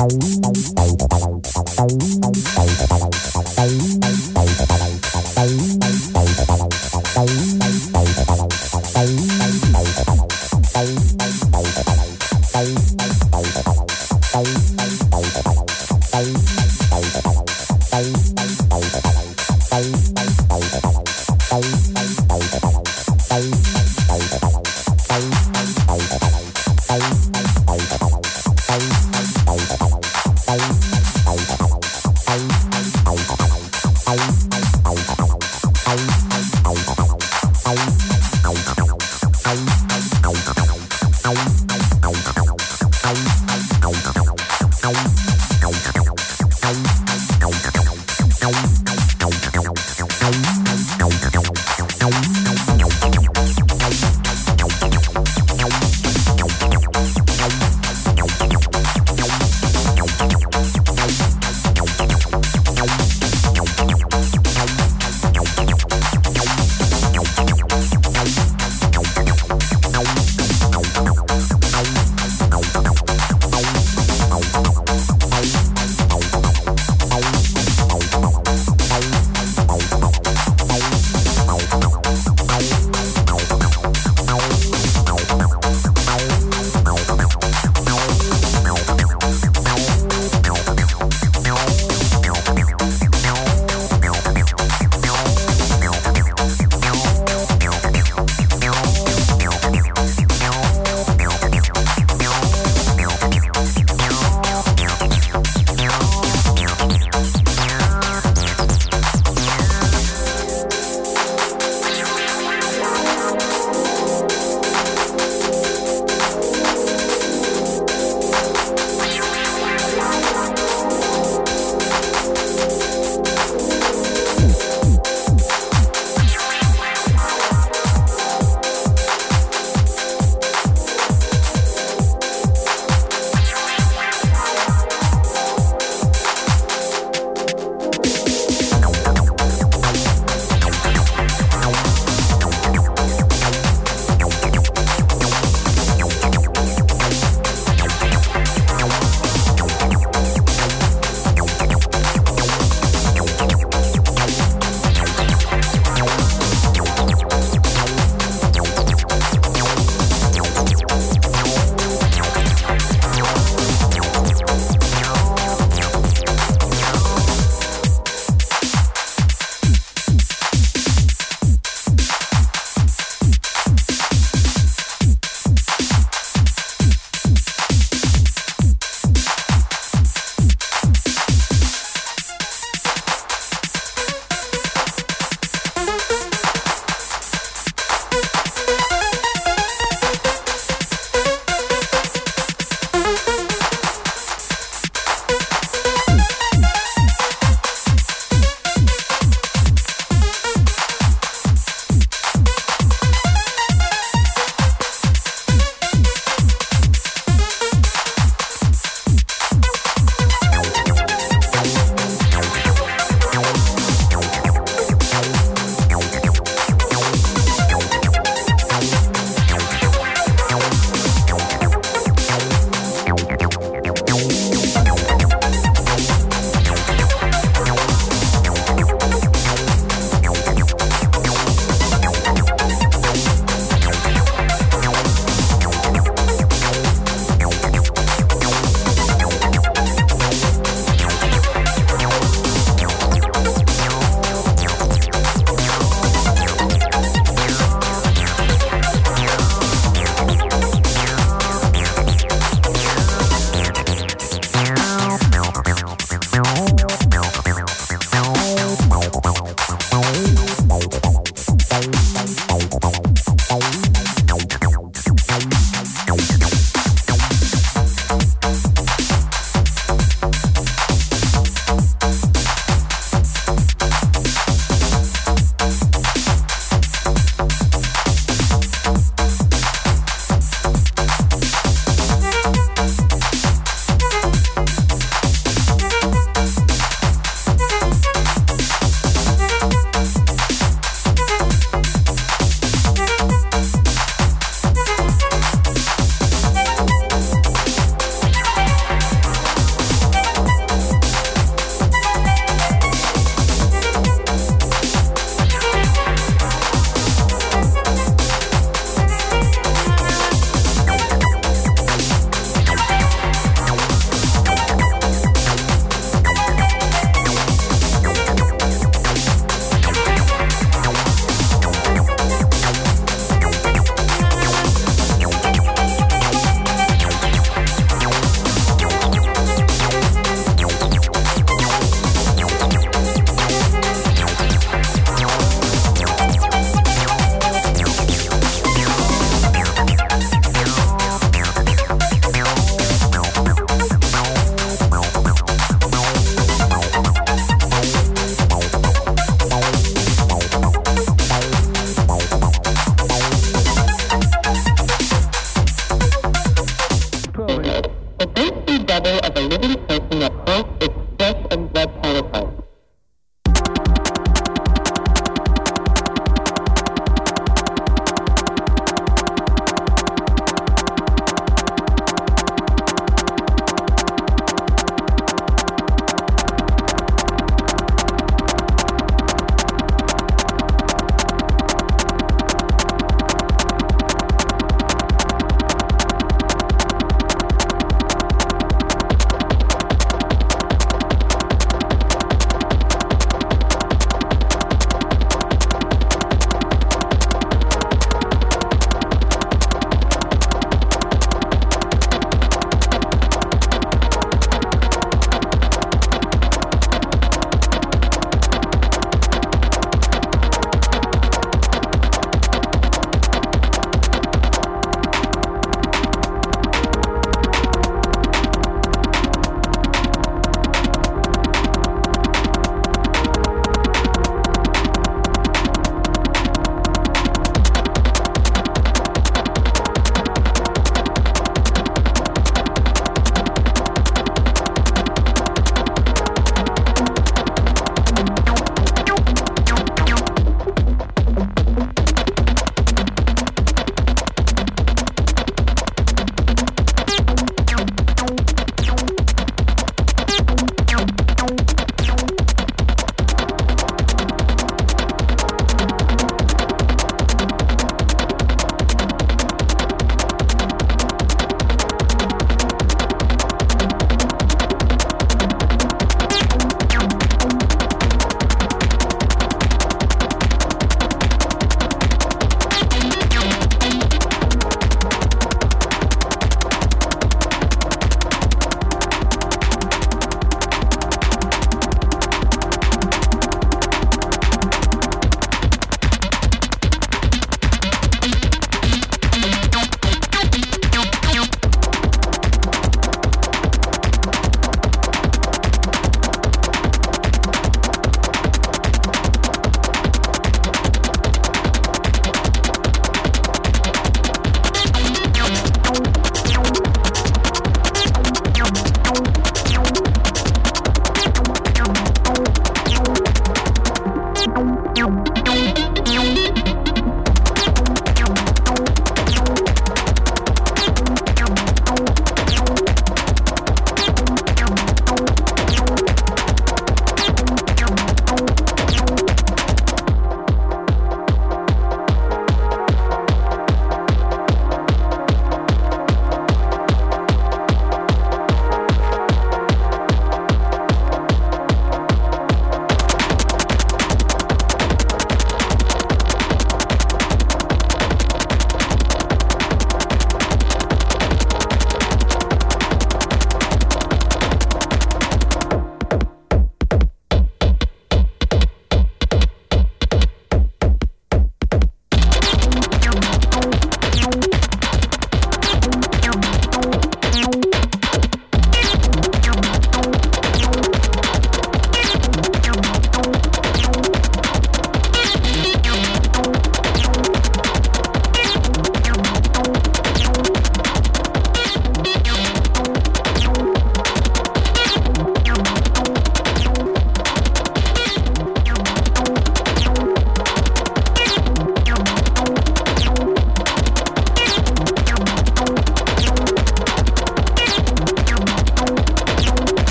Bye.